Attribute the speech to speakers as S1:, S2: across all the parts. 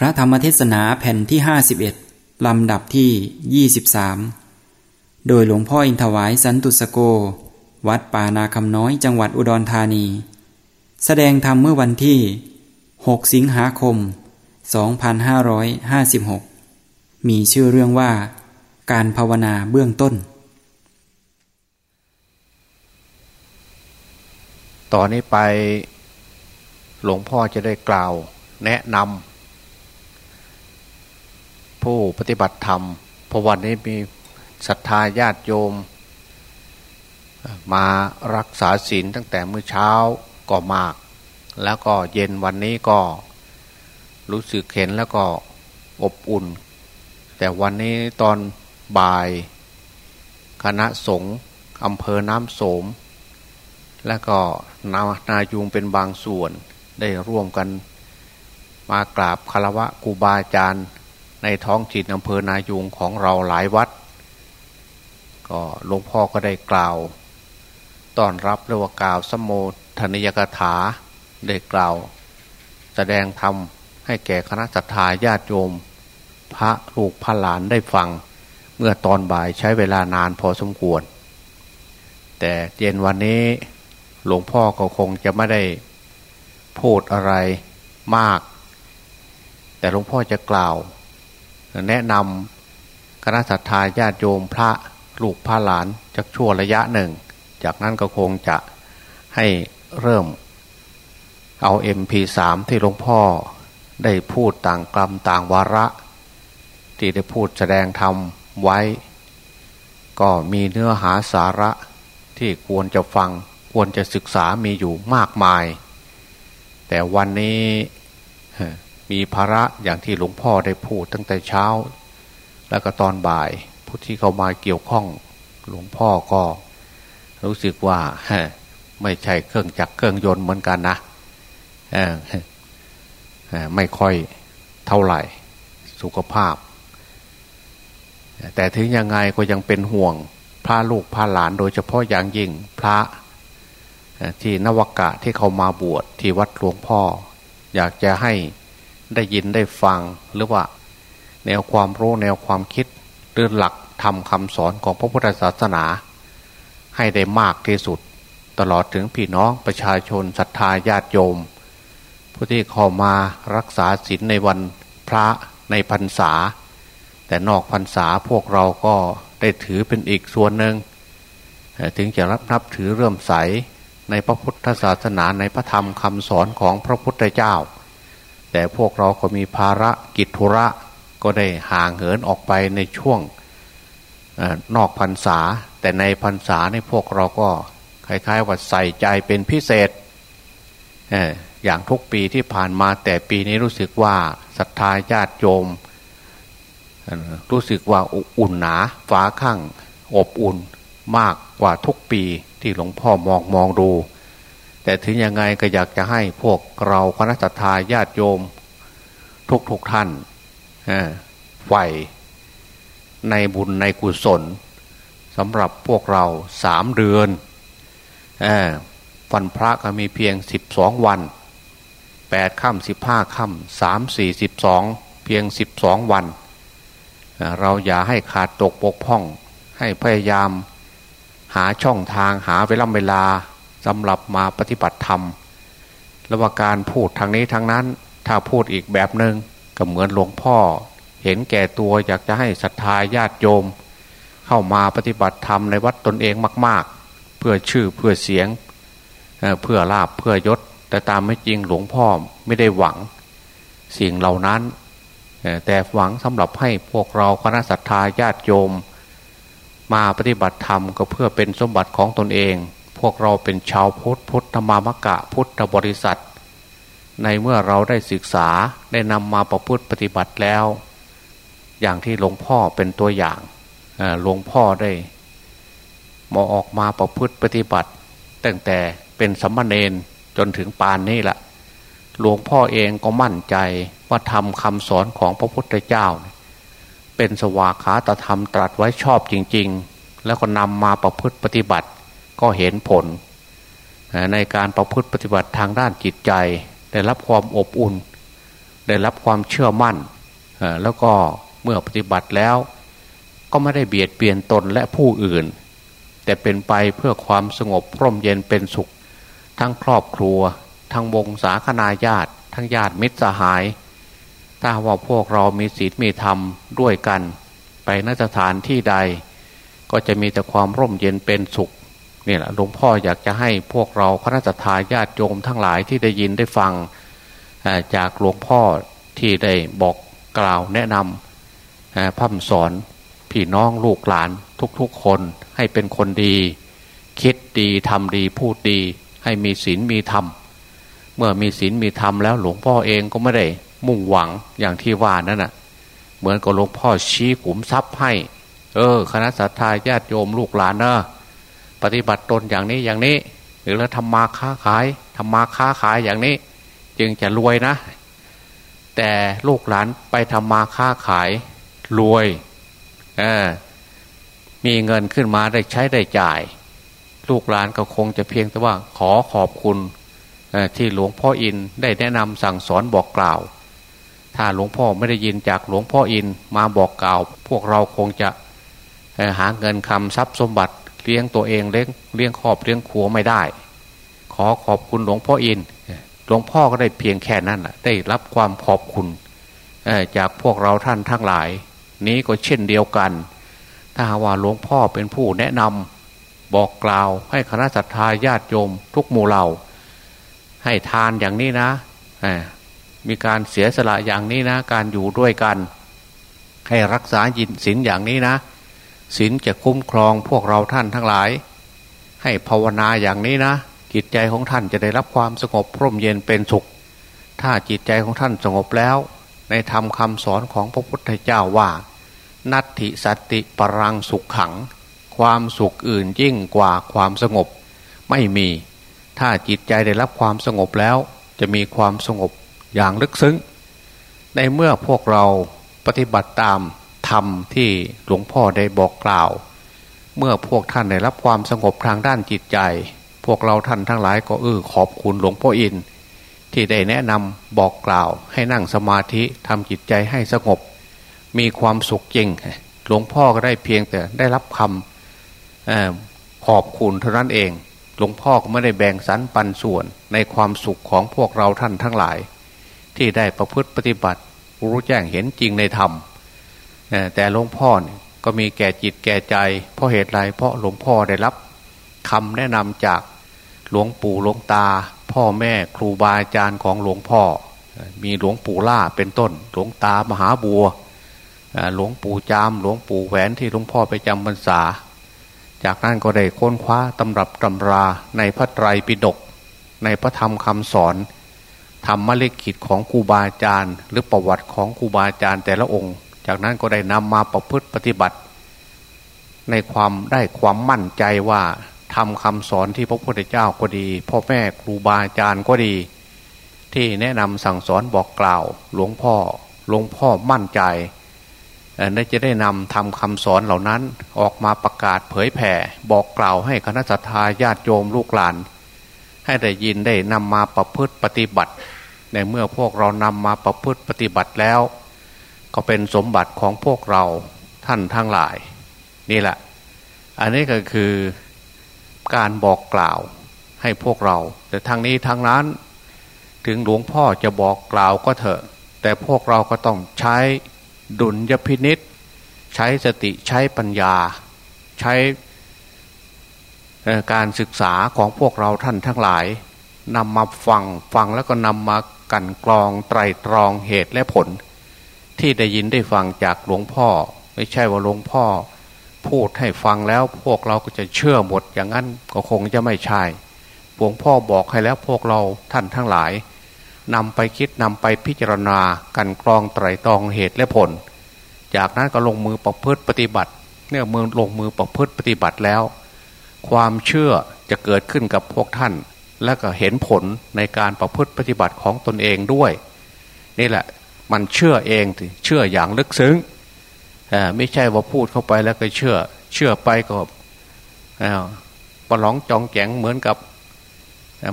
S1: พระธรรมเทศนาแผ่นที่ 51 ลำดับที่ 23 โดยหลวงพ่ออินทวายสันตุสโก วัดป่านาคำน้อยจังหวัดอุดรธานี แสดงธรรมเมื่อวันที่ 6 สิงหาคม 2556 มีชื่อเรื่องว่า การภาวนาเบื้องต้น
S2: ต่อนนี้ไปหลวงพ่อจะได้กล่าวแนะนำ ผู้ปฏิบัติธรรมพราะวันนี้มีศรัทธาญาติโยม มารักษาศีลตั้งแต่เมื่อเช้าก็มาก แล้วก็เย็นวันนี้ก็รู้สึกเห็นแล้วก็อบอุ่น แต่วันนี้ตอนบ่าย คณะสงฆ์อำเภอน้ำโสม และก็นานายุงเป็นบางส่วนได้ร่วมกันมากราบคารวะครูบาอาจารย์ ในท้องถิ่นอำเภอนายุงของเราหลายวัด ก็หลวงพ่อก็ได้กล่าวต้อนรับเรียกว่ากล่าวสมโภธนิยกถาได้กล่าว แสดงธรรมให้แก่คณะสัตยาญาติโยม พระลูกพระหลานได้ฟัง เมื่อตอนบ่ายใช้เวลานานพอสมควร แต่เย็นวันนี้หลวงพ่อก็คงจะไม่ได้พูดอะไรมาก แต่หลวงพ่อจะกล่าว แนะนำคณะสัตยาญาติโยมพระลูกพระหลานจากชั่วระยะหนึ่ง จากนั้นก็คงจะให้เริ่มเอา MP3 ที่หลวงพ่อได้พูดต่างกลัมต่างวาระ ที่ได้พูดแสดงธรรมไว้ ก็มีเนื้อหาสาระที่ควรจะฟังควรจะศึกษามีอยู่มากมาย แต่วันนี้ มีภาระอย่างที่หลวงพ่อได้พูดตั้งแต่เช้า แล้วก็ตอนบ่าย ผู้ที่เข้ามาเกี่ยวข้องหลวงพ่อก็ รู้สึกว่าไม่ใช่เครื่องจักรเครื่องยนต์เหมือนกันนะไม่ค่อยเท่าไหร่ สุขภาพ แต่ถึงยังไงก็ยังเป็นห่วงพระลูกพระหลานโดยเฉพาะอย่างยิ่งพระที่นวกะที่เขามาบวชที่วัดหลวงพ่อ อยากจะให้ ได้ยินได้ฟังหรือว่า แนวความรู้แนวความคิดหรือหลักทำคำสอนของพระพุทธศาสนา ให้ได้มากที่สุด ตลอดถึงพี่น้องประชาชนศรัทธาญาติโยม ผู้ที่เข้ามารักษาศีลในวันพระในพรรษา แต่นอกพรรษาพวกเราก็ได้ถือเป็นอีกส่วนหนึ่งถึงจะรับนับถือเรื่มใสในพระพุทธศาสนาในพระธรรมคำสอนของพระพุทธเจ้า แต่พวกเราก็มีภาระกิจธุระก็ได้ห่างเหินออกไปในช่วงนอกพรรษา แต่ในพรรษาในพวกเราก็คล้ายๆว่าใส่ใจเป็นพิเศษ อย่างทุกปีที่ผ่านมาแต่ปีนี้รู้สึกว่าศรัทธาญาติโยมรู้สึกว่าอุ่นหนาฝาข้างอบอุ่นมากกว่าทุกปีที่หลวงพ่อมองมองดู แต่ถึงยังไงก็อยากจะให้พวกเราคณะทาญาติโยม ทุกทุกท่านไหวในบุญในกุศลสำหรับพวกเราสามเดือนฟันพระก็มีเพียงสิบสองวันแปดค่ำสิบห้าค่ำสามสี่สิบสองเพียงสิบสองวัน เราอย่าให้ขาดตกปกพ่อง ให้พยายามหาช่องทางหาเวลาเวลา สำหรับมาปฏิบัติธรรมแล้วว่าการพูดทางนี้ทางนั้น ถ้าพูดอีกแบบหนึง่งก็เหมือนหลวงพ่อ เห็นแก่ตัวอยากจะให้ศรัทธาญาติโยม เข้ามาปฏิบัติธรรมในวัดตนเองมาก ๆ เพื่อชื่อเพื่อเสียงเพื่อลาบเพื่อยศ แต่ตามไม่จริงหลวงพ่อไม่ได้หวังสิ่งเหล่านั้น แต่หวังสำหรับให้พวกเราคณะศรัทธาญาติโยม มาปฏิบัติธรรมก็เพื่อเป็นสมบัติของตนเอง พวกเราเป็นชาวพุทธพุทธมามกะพุทธบริษัท ในเมื่อเราได้ศึกษาได้นำมาประพฤติปฏิบัติแล้ว อย่างที่หลวงพ่อเป็นตัวอย่างหลวงพ่อได้มาออกมาประพฤติปฏิบัติ ตั้งแต่เป็นสัมมาเนนจนถึงปานนี้แหละหลวงพ่อเองก็มั่นใจว่าทำคำสอนของพระพุทธเจ้า เป็นสวากขาตธรรมตรัสไว้ชอบจริง ๆ แล้วก็นำมาประพฤติปฏิบัติ ก็เห็นผล ในการประพฤติปฏิบัติทางด้านจิตใจ ได้รับความอบอุ่น ได้รับความเชื่อมั่น แล้วก็เมื่อปฏิบัติแล้ว ก็ไม่ได้เบียดเบียนตนและผู้อื่น แต่เป็นไปเพื่อความสงบพร่มเย็นเป็นสุข ทั้งครอบครัว ทั้งวงศาคณาญาติ ทั้งญาติมิตรสหาย ถ้าว่าพวกเรามีศีลมีธรรมด้วยกัน ไปนสถานที่ใดก็จะมีแต่ความร่มเย็นเป็นสุข นี่แหละหลวงพ่ออยากจะให้พวกเราคณะทาญาติโยมทั้งหลายที่ได้ยินได้ฟังจากหลวงพ่อที่ได้บอกกล่าวแนะนำพัฒสอนพี่น้องลูกหลานทุกๆคนให้เป็นคนดี คิดดีทำดีพูดดี ให้มีศีลมีธรรม เมื่อมีศีลมีธรรมแล้วหลวงพ่อเองก็ไม่ได้มุ่งหวังอย่างที่ว่านั่นน่ะ เหมือนกับหลวงพ่อชี้ขุมทรัพย์ให้ เออ คณะสัตยาญาติโยมลูกหลานเนอะ ปฏิบัติตนอย่างนี้อย่างนี้ หรือแล้วทำมาค้าขายทำมาค้าขายอย่างนี้ จึงจะรวยนะ แต่ลูกหลานไปทำมาค้าขายรวยมีเงินขึ้นมาได้ใช้ได้จ่าย ลูกหลานก็คงจะเพียงแต่ว่าขอขอบคุณที่หลวงพ่ออินได้แนะนำสั่งสอนบอกกล่าว ถ้าหลวงพ่อไม่ได้ยินจากหลวงพ่ออินมาบอกกล่าว พวกเราคงจะหาเงินคำทรัพย์สมบัติ เลี้ยงตัวเองเลี้ยงเลี้ยงครอบเลี้ยงครัวไม่ได้ ขอขอบคุณหลวงพ่ออินหลวงพ่อก็ได้เพียงแค่นั้นแหะได้รับความขอบคุณจากพวกเราท่านทั้งหลาย นี้ก็เช่นเดียวกัน ถ้าว่าหลวงพ่อเป็นผู้แนะนำบอกกล่าวให้คณะสัตยาญาติโยม ทุกหมู่เหล่า ให้ทานอย่างนี้นะมีการเสียสละอย่างนี้นะ การอยู่ด้วยกัน ให้รักษายินศีลอย่างนี้นะ ศีลจะคุ้มครองพวกเราท่านทั้งหลาย ให้ภาวนาอย่างนี้นะ จิตใจของท่านจะได้รับความสงบร่มเย็นเป็นสุข ถ้าจิตใจของท่านสงบแล้ว ในธรรมคำสอนของพระพุทธเจ้าว่า นัตถิสติปรังสุขขัง ความสุขอื่นยิ่งกว่าความสงบ ไม่มี ถ้าจิตใจได้รับความสงบแล้ว จะมีความสงบอย่างลึกซึ้ง ในเมื่อพวกเราปฏิบัติตาม ธรรมที่หลวงพ่อได้บอกกล่าว เมื่อพวกท่านได้รับความสงบทางด้านจิตใจ พวกเราท่านทั้งหลายก็เออขอบคุณหลวงพ่ออิน ที่ได้แนะนำบอกกล่าว ให้นั่งสมาธิทำจิตใจให้สงบ มีความสุขจริง หลวงพ่อก็ได้เพียงแต่ได้รับคำขอบคุณเท่านั้นเอง หลวงพ่อก็ไม่ได้แบ่งสรรปันส่วนในความสุขของพวกเราท่านทั้งหลาย ที่ได้ประพฤติปฏิบัติรู้แจ้งเห็นจริงในธรรม แต่หลวงพ่อก็มีแก่จิตแก่ใจ เพราะเหตุไรเพราะหลวงพ่อได้รับคำแนะนำจากหลวงปู่หลวงตา พ่อแม่ครูบาอาจารย์ของหลวงพ่อ มีหลวงปู่ล่าเป็นต้น หลวงตามหาบัวหลวงปู่จาม หลวงปู่แหวนที่หลวงพ่อไปจำพรรษา จากนั้นก็ได้ค้นคว้าตำรับตำราในพระไตรปิฎกในพระธรรมคำสอนธรรมเลขิตของครูบาอาจารย์ หรือประวัติของครูบาอาจารย์แต่ละองค์ จากนั้นก็ได้นำมาประพฤติปฏิบัติ ในความได้ความมั่นใจว่าทำคำสอนที่พระพุทธเจ้าก็ดี พ่อแม่ครูบาอาจารย์ก็ดี ที่แนะนำสั่งสอนบอกกล่าว หลวงพ่อหลวงพ่อมั่นใจน่าจะได้นำทำคำสอนเหล่านั้นออกมาประกาศเผยแผ่ บอกกล่าวให้คณะสัตยาญาติโยมลูกหลาน ให้ได้ยินได้นำมาประพฤติปฏิบัติ ในเมื่อพวกเรานำมาประพฤติปฏิบัติแล้ว ก็เป็นสมบัติของพวกเราท่านทั้งหลาย นี่แหละ อันนี้ก็คือการบอกกล่าวให้พวกเรา แต่ทางนี้ทางนั้น ถึงหลวงพ่อจะบอกกล่าวก็เถอะ แต่พวกเราก็ต้องใช้ดุลยพินิษใช้สติใช้ปัญญา ใช้การศึกษาของพวกเราท่านทั้งหลายนำมาฟังฟังแล้วก็นำมากันกรองไตรตรองเหตุและผล ที่ได้ยินได้ฟังจากหลวงพ่อ ไม่ใช่ว่าหลวงพ่อ พูดให้ฟังแล้วพวกเราก็จะเชื่อหมดอย่างนั้นก็คงจะไม่ใช่หลวงพ่อบอกให้แล้วพวกเราท่านทั้งหลายนำไปคิดนำไปพิจารณากันกรองไตรตรองเหตุและผล จากนั้นก็ลงมือประพฤติปฏิบัติเนื่อมือลงมือประพฤติปฏิบัติแล้ว ความเชื่อจะเกิดขึ้นกับพวกท่าน และก็เห็นผลในการประพฤติปฏิบัติของตนเองด้วย นี่แหละ มันเชื่อเองเชื่ออย่างลึกซึ้งไม่ใช่ว่าพูดเข้าไปแล้วก็เชื่อ เชื่อไปก็ปลองจองแกงเหมือนกับ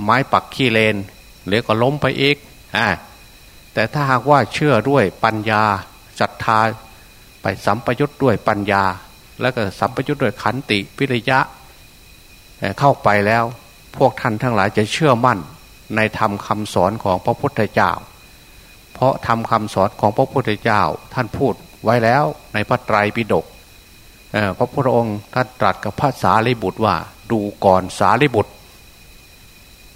S2: ไม้ปักขี้เลนหรือก็ล้มไปอีกอแต่ถ้าหากว่าเชื่อด้วยปัญญาศรัทธาไปสัมปยุทธ์ด้วยปัญญา แล้วก็สัมปยุทธ์ด้วยขันติวิริยะเข้าไปแล้ว พวกท่านทั้งหลายจะเชื่อมั่นในธรรมคำสอนของพระพุทธเจ้า เพราะธรรมคำสอนของพระพุทธเจ้าท่านพูดไว้แล้วในพระไตรปิฎกพระพุทธองค์ท่านตรัสกับพระสารีบุตรว่า ดูก่อนสารีบุตร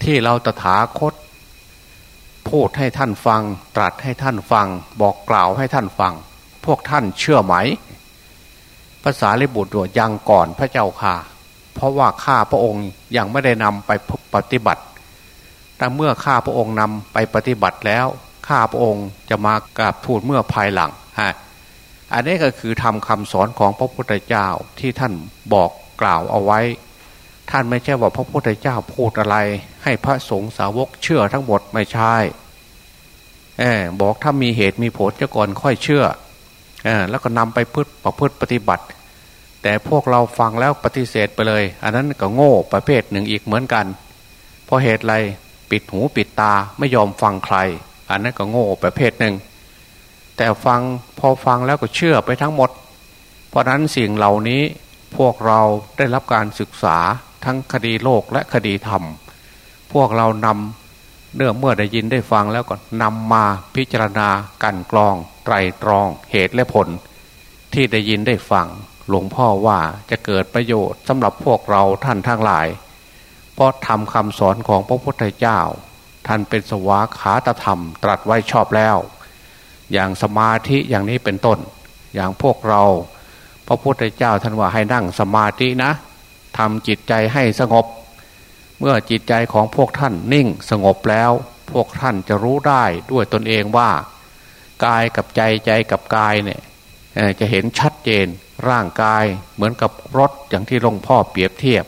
S2: ที่เราตถาคต พูดให้ท่านฟัง ตรัสให้ท่านฟัง บอกกล่าวให้ท่านฟัง พวกท่านเชื่อไหมภาษาลิบุตรยังก่อนพระเจ้าค่ะ เพราะว่าข้าพระองค์ยังไม่ได้นำไปปฏิบัติ แต่เมื่อข้าพระองค์นำไปปฏิบัติแล้ว ข้าพระองค์จะมากราบทูลเมื่อภายหลังฮะอันนี้ก็คือทำคำสอนของพระพุทธเจ้าที่ท่านบอกกล่าวเอาไว้ ท่านไม่ใช่ว่าพระพุทธเจ้าพูดอะไร ให้พระสงฆ์สาวกเชื่อทั้งหมดไม่ใช่เออบอกถ้ามีเหตุมีผลจะก่อนค่อยเชื่อเออแล้วก็นำไปพืชประพฤติปฏิบัติ แต่พวกเราฟังแล้วปฏิเสธไปเลย อันนั้นก็โง่ประเภทหนึ่งอีกเหมือนกัน เพราะเหตุไรปิดหูปิดตาไม่ยอมฟังใคร อันนั้นก็โง่ประเภทหนึ่ง แต่ฟังพอฟังแล้วก็เชื่อไปทั้งหมด เพราะนั้นสิ่งเหล่านี้พวกเราได้รับการศึกษาทั้งคดีโลกและคดีธรรม พวกเรานำเนื่อเมื่อได้ยินได้ฟังแล้วก็นำมาพิจารณากันกรอง ไตรตรองเหตุและผล ที่ได้ยินได้ฟังหลวงพ่อว่าจะเกิดประโยชน์สำหรับพวกเราท่านทั้งหลาย เพราะทำคำสอนของพระพุทธเจ้า ท่านเป็นสวาขาตธรรม ตรัสไว้ชอบแล้ว อย่างสมาธิอย่างนี้เป็นต้น อย่างพวกเราพระพุทธเจ้าท่านว่าให้นั่งสมาธินะทำจิตใจให้สงบ เมื่อจิตใจของพวกท่านนิ่งสงบแล้ว พวกท่านจะรู้ได้ด้วยตนเองว่า กายกับใจใจกับกายเนี่ยจะเห็นชัดเจนร่างกายเหมือนกับรถอย่างที่หลวงพ่อเปรียบเทียบ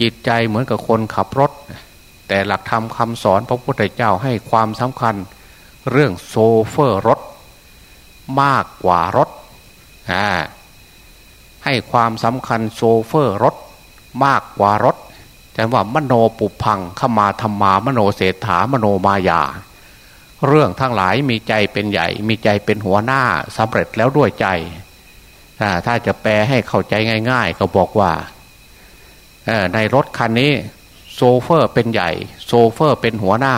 S2: จิตใจเหมือนกับคนขับรถ แต่หลักธรรมคำสอนพระพุทธเจ้าให้ความสำคัญ เรื่องโซเฟอร์รถ มากกว่ารถให้ความสำคัญโซเฟอร์รถ มากกว่ารถแต่ว่ามโนปุพพังคมาธัมมามโนเสฏฐามโนมยา เรื่องทั้งหลายมีใจเป็นใหญ่ มีใจเป็นหัวหน้าสำเร็จแล้วด้วยใจ ถ้าจะแปลให้เข้าใจง่าย ๆ ก็บอกว่าในรถคันนี้ โซเฟอร์เป็นใหญ่ โซเฟอร์เป็นหัวหน้า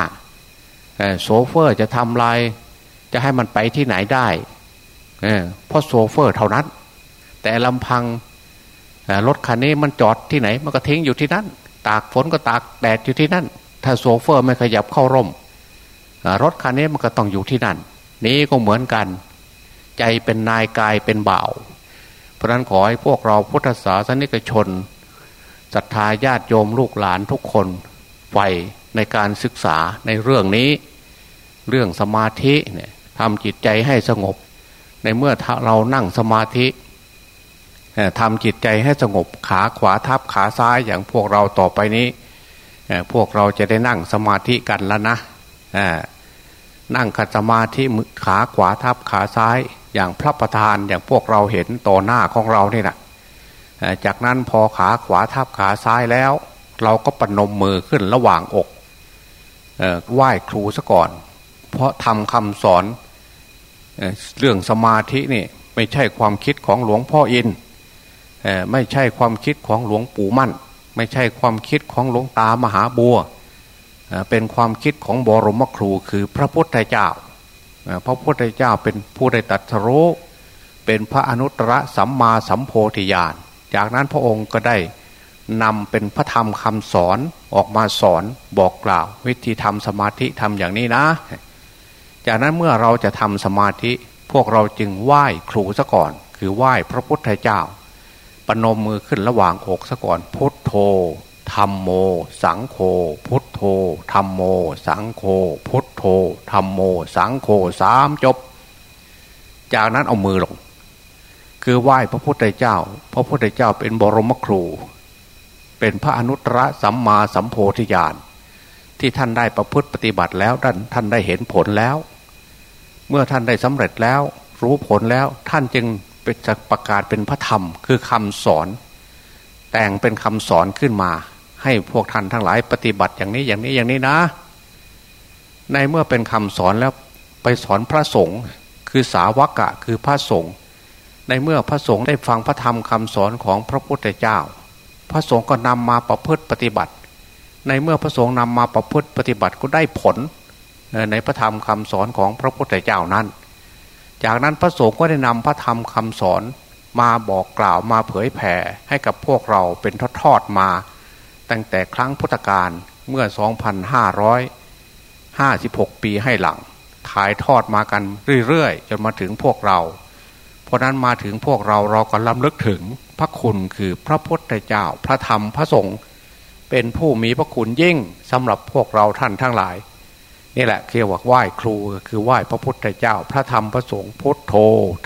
S2: โซเฟอร์จะทำลายจะให้มันไปที่ไหนได้เพราะโซเฟอร์เท่านั้น แต่ลำพังรถคันนี้มันจอดที่ไหน มันก็ทิ้งอยู่ที่นั่น ตากฝนก็ตากแดดอยู่ที่นั่น ถ้าโซเฟอร์ไม่ขยับเข้าร่มรถคันนี้มันก็ต้องอยู่ที่นั่น นี้ก็เหมือนกัน ใจเป็นนายกายเป็นบ่าว เพราะนั้นขอให้พวกเราพุทธศาสนิกชน ศรัทธาญาติโยมลูกหลานทุกคนไฟในการศึกษาในเรื่องนี้ เรื่องสมาธิเนี่ยทำจิตใจให้สงบ ในเมื่อเรานั่งสมาธิทำจิตใจให้สงบขาขวาทับขาซ้ายอย่างพวกเราต่อไปนี้พวกเราจะได้นั่งสมาธิกันแล้วนะนั่งขัดสมาธิขาขวาทับขาซ้ายอย่างพระประธานอย่างพวกเราเห็นต่อหน้าของเราเนี่นะ จากนั้นพอขาขวาทับขาซ้ายแล้ว เราก็ปนมมือขึ้นระหว่างอกไหว้ครูซะก่อน เพราะทำคำสอนเรื่องสมาธินี่ไม่ใช่ความคิดของหลวงพ่ออินไม่ใช่ความคิดของหลวงปู่มั่น ไม่ใช่ความคิดของหลวงตามหาบัวเป็นความคิดของบรมครูคือพระพุทธเจ้าพระพุทธเจ้าเป็นผู้ได้ตัดรู้เป็นพระอนุตตรสัมมาสัมโพธิญาณ จากนั้นพระองค์ก็ได้นำเป็นพระธรรมคำสอนออกมาสอนบอกกล่าว วิธีทำสมาธิทำอย่างนี้นะ จากนั้นเมื่อเราจะทำสมาธิพวกเราจึงไหว้ครูซะก่อน คือไหว้พระพุทธเจ้าปนมมือขึ้นระหว่างอกซะก่อนพุทโธธรรมโม สังโฆพุทโธธรรมโม สังโฆพุทโธธรรมโม สังโฆสามจบ จากนั้นเอามือลง คือไหว้พระพุทธเจ้า พระพุทธเจ้าเป็นบรมครู เป็นพระอนุตตรสัมมาสัมโพธิญาณที่ท่านได้ประพฤติปฏิบัติแล้วท่านท่านได้เห็นผลแล้ว เมื่อท่านได้สำเร็จแล้ว รู้ผลแล้วท่านจึงเป็นจะประกาศเป็นพระธรรม คือคำสอน แต่งเป็นคำสอนขึ้นมา ให้พวกท่านทั้งหลายปฏิบัติอย่างนี้อย่างนี้อย่างนี้นะ ในเมื่อเป็นคำสอนแล้วไปสอนพระสงฆ์คือสาวกะคือพระสงฆ์ ในเมื่อพระสงฆ์ได้ฟังพระธรรมคำสอนของพระพุทธเจ้า พระสงฆ์ก็นำมาประพฤติปฏิบัติ ในเมื่อพระสงฆ์นำมาประพฤติปฏิบัติก็ได้ผลในพระธรรมคำสอนของพระพุทธเจ้านั้น จากนั้นพระสงฆ์ก็ได้นำพระธรรมคำสอนมาบอกกล่าวมาเผยแผ่ให้กับพวกเราเป็นทอดๆมา ตั้งแต่ครั้งพุทธกาลเมื่อ 2,556 ปีให้หลังถ่ายทอดมากันเรื่อยๆ จนมาถึงพวกเรา ราะนั้นมาถึงพวกเราเราก็ล้ำลึกถึงพระคุณคือพระพุทธเจ้า พระธรรมพระสงฆ์เป็นผู้มีพระคุณยิ่งสำหรับพวกเราท่านทั้งหลาย นี่แหละคือว่าไหว้ครูคือไหว้พระพุทธเจ้า พระธรรมพระสงฆ์พุทโธ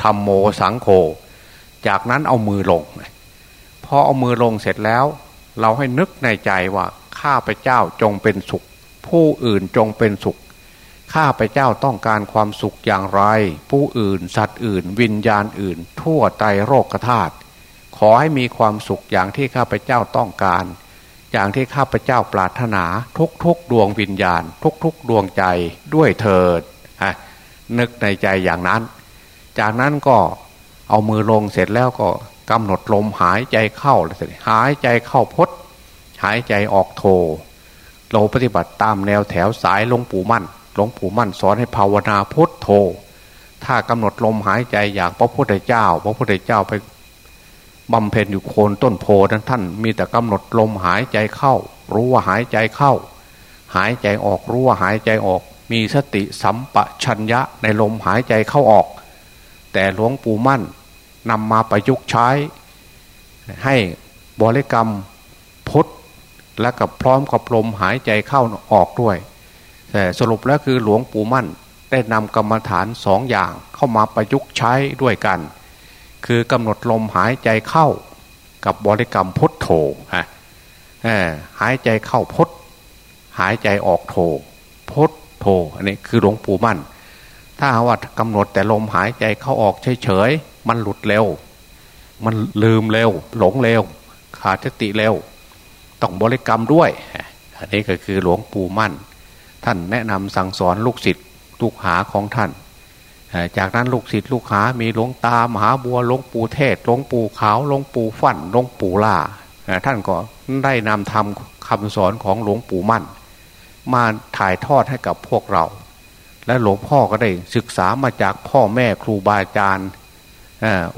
S2: ธรรมโมสังโฆจากนั้นเอามือลงพอเอามือลงเสร็จแล้ว เราให้นึกในใจว่าข้าพเจ้าจงเป็นสุข ผู้อื่นจงเป็นสุข ข้าพเจ้าต้องการความสุขอย่างไร ผู้อื่น สัตว์อื่น วิญญาณอื่น ทั่วไตโรกธาตุขอให้มีความสุขอย่างที่ข้าพเจ้าต้องการ อย่างที่ข้าพเจ้าปรารถนาทุกๆ ดวงวิญญาณ ทุกๆ ดวงใจด้วยเถิดนึกในใจอย่างนั้น จากนั้นก็เอามือลงเสร็จแล้วก็กำหนดลมหายใจเข้าเลยหายใจเข้าพดหายใจออกโท เราปฏิบัติตามแนวแถวสายลงปู่มั่น หลวงปู่มั่นสอนให้ภาวนาพุทโธ ถ้ากำหนดลมหายใจอย่างพระพุทธเจ้า พระพุทธเจ้าไปบำเพ็ญอยู่โคนต้นโพนั้นท่านมีแต่กำหนดลมหายใจเข้า รู้ว่าหายใจเข้า หายใจออกรู้ว่าหายใจออก มีสติสัมปชัญญะในลมหายใจเข้าออก แต่หลวงปู่มั่นนำมาประยุกต์ใช้ ให้บริกรรมพุทธและกับพร้อมกับลมหายใจเข้าออกด้วย แต่สรุปแล้วคือหลวงปู่มั่นได้นำกรรมฐานสองอย่างเข้ามาประยุกต์ใช้ด้วยกัน คือกำหนดลมหายใจเข้ากับบริกรรมพุทโธฮะหายใจเข้าพุทหายใจออกโธพุทโธอันนี้คือหลวงปู่มั่น ถ้าว่ากำหนดแต่ลมหายใจเข้าออกเฉยๆมันหลุดเร็ว มันลืมเร็ว หลงเร็ว ขาดสติเร็ว ต้องบริกรรมด้วย อันนี้ก็คือหลวงปู่มั่น ท่านแนะนำสั่งสอนลูกศิษย์ลูกหาของท่าน จากนั้นลูกศิษย์ลูกหา มีหลวงตามหาบัวหลวงปู่เทศหลวงปู่ขาวหลวงปู่ฟั่นหลวงปู่ล่าท่านก็ได้นำทำคำสอนของหลวงปู่มั่น มาถ่ายทอดให้กับพวกเรา และหลวงพ่อก็ได้ศึกษามาจากพ่อแม่ครูบาอาจารย์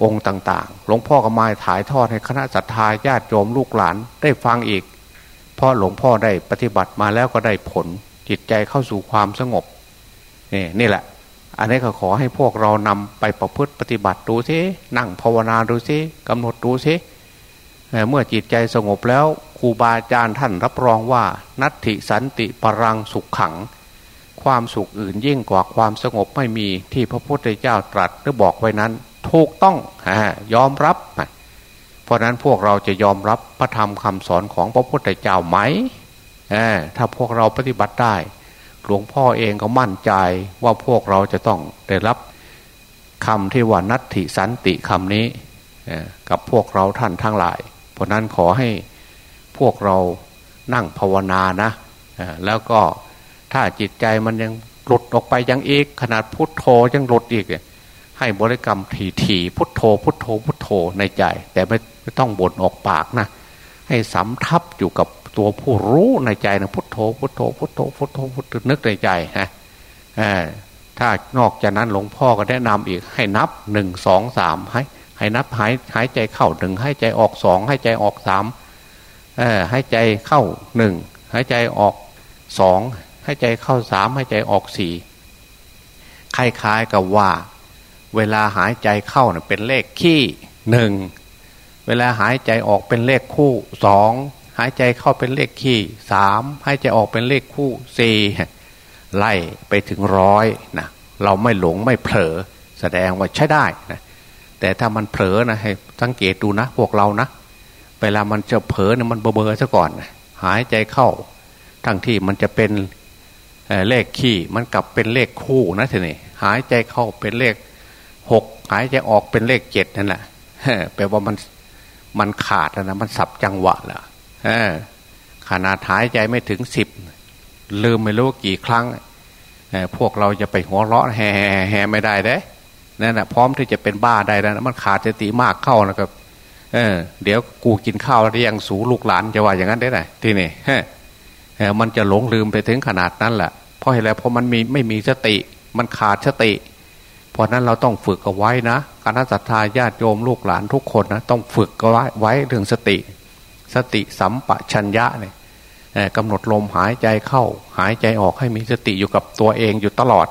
S2: องค์ต่างๆ หลวงพ่อก็มาถ่ายทอดให้คณะสัตยาญาติโยมลูกหลานได้ฟังอีก เพราะหลวงพ่อได้ปฏิบัติมาแล้วก็ได้ผล จิตใจเข้าสู่ความสงบนี่นี่แหละ อันนี้ก็ขอให้พวกเรานำไปประพฤติปฏิบัติดูซินั่งภาวนาดูซิกำหนดดูซิเมื่อจิตใจสงบแล้วครูบาอาจารย์ท่านรับรองว่า นัตถิสันติปรังสุขขัง ความสุขอื่นยิ่งกว่าความสงบไม่มีที่พระพุทธเจ้าตรัสหรือบอกไว้นั้น ถูกต้องยอมรับ เพราะนั้นพวกเราจะยอมรับพระธรรมคำสอนของพระพุทธเจ้าไหม ถ้าพวกเราปฏิบัติได้ หลวงพ่อเองก็มั่นใจว่าพวกเราจะต้องได้รับคำที่ว่านัตถิสันติคำนี้กับพวกเราท่านทั้งหลาย เพราะนั้นขอให้พวกเรานั่งภาวนานะแล้วก็ถ้าจิตใจมันยังหลุดออกไปยังอีก ขนาดพุทโธยังหลุดอีก ให้บริกรรมทีทีพุทโธ พุทโธพุทโธในใจ แต่ไม่ต้องบ่นออกปากนะ ให้สำทับอยู่กับ ตัวผู้รู้ในใจนะพุทโธพุทโธพุทโธพุทโธพุทโธนึกในใจฮะถ้านอกจากนั้นหลวงพ่อก็แนะนำอีกให้นับหนึ่งสองสามให้ให้นับหายหายใจเข้าหนึ่งให้ใจออกสองให้ใจออกสามให้ใจเข้าหนึ่งให้ใจออกสองให้ใจเข้าสามให้ใจออกสี่คล้ายๆกับว่า เวลาหายใจเข้าเป็นเลขขี้หนึ่งเวลาหายใจออกเป็นเลขคู่สอง หายใจเข้าเป็นเลขขี้สามหายใจออกเป็นเลขคู่สี่ไล่ไปถึงร้อยนะเราไม่หลงไม่เผลอแสดงว่าใช้ได้นะแต่ถ้ามันเผลอนะให้สังเกตดูนะพวกเรานะเวลามันจะเผลอเนี่ยมันเบอเบอซะก่อนนะหายใจเข้า ทั้งที่มันจะเป็นเลขขี้มันกลับเป็นเลขคู่นะทีนี้หายใจเข้าเป็นเลขหกหายใจออกเป็นเลขเจ็ดนั่นแหละแปลว่ามันมันขาดนะมันสับจังหวะละ ขนาดหายใจไม่ถึงสิบลืมไม่รู้กี่ครั้งพวกเราจะไปหัวเราะแห่แห่ไม่ได้เด้นั่นแหะพร้อมที่จะเป็นบ้าได้แล้วมันขาดสติมากเข้านะครับเออ เดี๋ยวกูกินข้าวแล้วยังสูลูกหลานจะว่าอย่างนั้นได้ไหมที่นี่เออมันจะหลงลืมไปถึงขนาดนั้นแหละเพราะอะไรเพราะมันมีไม่มีสติ มันขาดสติ เพราะนั้นเราต้องฝึกเอาไว้นะคณะสัตยาญาติโยมลูกหลานทุกคนนะต้องฝึกเอาไว้ไว้เรื่องสติ สติสัมปชัญญะเนี่ยกำหนดลมหายใจเข้า หายใจออกให้มีสติอยู่กับตัวเองอยู่ตลอด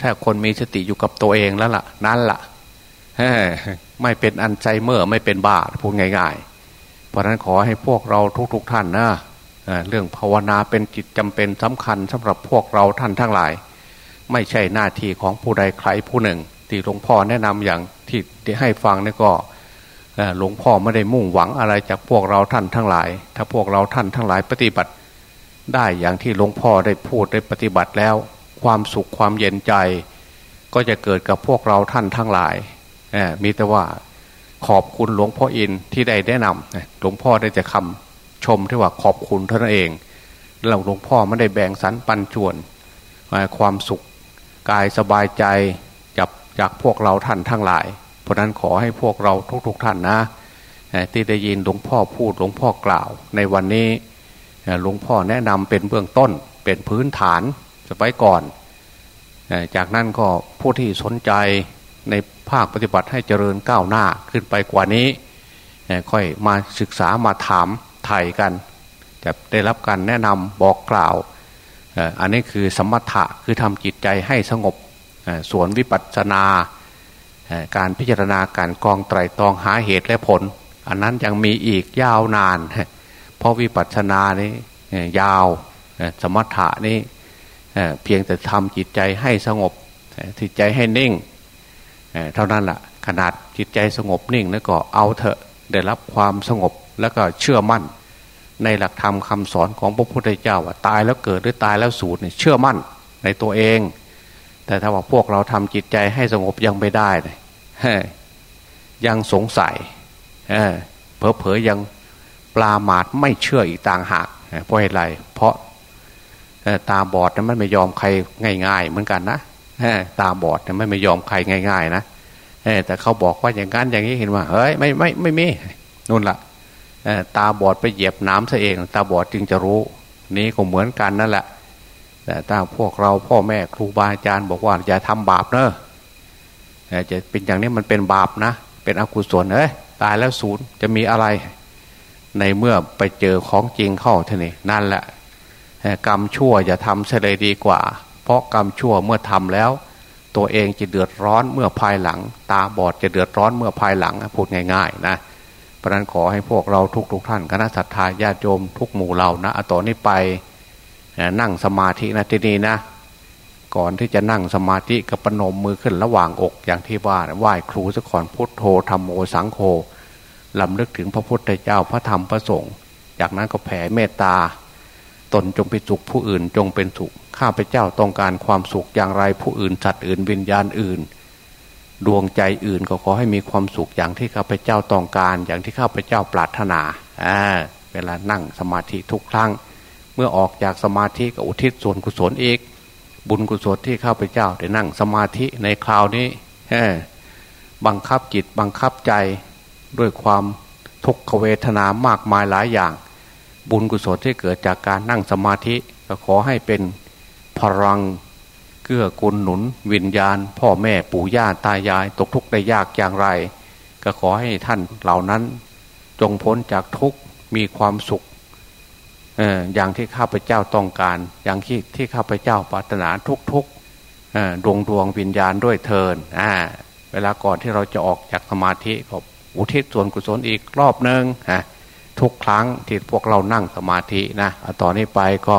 S2: ถ้าคนมีสติอยู่กับตัวเองแล้วล่ะ นั่นล่ะไม่เป็นอันใจเมื่อไม่เป็นบ้าพูดง่ายๆ เพราะนั้นขอให้พวกเราทุกๆทท่านนะเรื่องภาวนาเป็นจิตจำเป็นสำคัญสำหรับพวกเราท่านทั้งหลาย ไม่ใช่หน้าที่ของผู้ใดใครผู้หนึ่ง ที่หลวงพ่อแนะนำอย่างที่ที่ให้ฟังนี่ก็ หลวงพ่อไม่ได้มุ่งหวังอะไรจากพวกเราท่านทั้งหลาย ถ้าพวกเราท่านทั้งหลายปฏิบัติ ได้อย่างที่หลวงพ่อได้พูดได้ปฏิบัติแล้ว ความสุขความเย็นใจ ก็จะเกิดกับพวกเราท่านทั้งหลายมีแต่ว่าขอบคุณหลวงพ่ออินที่ได้แนะนำหลวงพ่อได้จะคำชมที่ว่าขอบคุณเท่านั้นเองเราหลวงพ่อไม่ได้แบ่งสรรปันจวนความสุขกายสบายใจจากจากพวกเราท่านทั้งหลาย เพราะนั้นขอให้พวกเราทุกๆท่านนะที่ได้ยินหลวงพ่อพูดหลวงพ่อกล่าว ในวันนี้หลวงพ่อแนะนำเป็นเบื้องต้นเป็นพื้นฐานจะไปก่อน จากนั้นก็ผู้ที่สนใจในภาคปฏิบัติให้เจริญก้าวหน้าขึ้นไปกว่านี้ ค่อยมาศึกษามาถามไถ่กัน จะได้รับการแนะนำบอกกล่าว อันนี้คือสมถะคือทำจิตใจให้สงบส่วนวิปัสสนา การพิจารณาการกองไตรตองหาเหตุและผล อันนั้นยังมีอีกยาวนาน เพราะวิปัสสนานี้ยาวสมถะนี้เพียงแต่ทำจิตใจให้สงบจิตใจให้นิ่งเท่านั้นแหละขนาดจิตใจสงบนิ่งแล้วก็เอาเถอะได้รับความสงบแล้วก็เชื่อมั่น ในหลักธรรมคาสอนของพระพุทธเจ้าว่าตายแล้วเกิดหรือตายแล้วสูญเนี่ยเชื่อมั่นในตัวเอง แต่ถ้าว่าพวกเราทำจิตใจให้สงบยังไม่ได้เล ยังสงสัยเพอเพอยังปลาหมาดไม่เชื่ออีกต่างหากเพราะอะไรเพราะตาบอดนั้นมันไม่ยอมใครง่าย ๆ เหมือนกันนะตาบอดไม่ไม่ยอมใครง่าย ๆ นะแต่เขาบอกว่าอย่างนั้นอย่างนี้เห็นว่าเฮ้ยไม่ไม่ไม่มีนู่นละตาบอดไปเหยียบน้ำซะเอง ตาบอดจึงจะรู้ นี้ก็เหมือนกันนั่นแหละแต่ถ้าพวกเราพ่อแม่ครูบาอาจารย์บอกว่าอย่าทำบาปเนอะ จะเป็นอย่างนี้มันเป็นบาปนะ เป็นอกุศลเอ้ยตายแล้วศูนย์จะมีอะไร ในเมื่อไปเจอของจริงเข้าท่านี่นั่นแหละกรรมชั่วอย่าทำเสียเลยดีกว่า เพราะกรรมชั่วเมื่อทำแล้ว ตัวเองจะเดือดร้อนเมื่อภายหลัง ตาบอดจะเดือดร้อนเมื่อภายหลังพูดง่าย ๆ นะเพราะนั้นขอให้พวกเราทุกๆทท่านคณะสัตยาญาติโยมทุกหมู่เหล่านะต่อนนี้ไปนั่งสมาธินะที่นี่นะ ก่อนที่จะนั่งสมาธิกับปนมมือขึ้นระหว่างอกอย่างที่ว่าไหว้ครูสะก่อนพุทโธธรรมโอสังโฆลำลึกถึงพระพุทธเจ้าพระธรรมพระสงฆ์จากนั้นก็แผ่เมตตา ตนจงเป็นสุขผู้อื่นจงเป็นสุขข้าพเจ้าต้องการความสุขอย่างไรผู้อื่นสัตว์อื่นวิญญาณอื่น ดวงใจอื่นก็ขอให้มีความสุขอย่างที่ข้าพเจ้าต้องการ อย่างที่ข้าพเจ้าปรารถนาอ่าเวลานั่งสมาธิทุกครั้ง เมื่อออกจากสมาธิก็อุทิศส่วนกุศลอีก บุญกุศลที่ข้าพเจ้าได้นั่งสมาธิในคราวนี้บังคับจิตบังคับใจด้วยความทุกขเวทนามากมายหลายอย่าง บุญกุศลที่เกิดจากการนั่งสมาธิก็ขอให้เป็นพลังเกื้อกูลหนุน วิญญาณ พ่อแม่ปู่ย่าตายาย ตกทุกข์ได้ยากอย่างไร ก็ขอให้ท่านเหล่านั้น จงพ้นจากทุกข์มีความสุข อย่างที่ข้าพเจ้าต้องการ อย่างที่ที่ข้าพเจ้าปรารถนาทุกๆดวงดวงวิญญาณด้วยเทินเวลาก่อนที่เราจะออกจากสมาธิก็อุทิศส่วนกุศลอีกรอบหนึ่งทุกครั้งที่พวกเรานั่งสมาธินะต่อนนี้ไปก็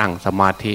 S2: นั่งสมาธิ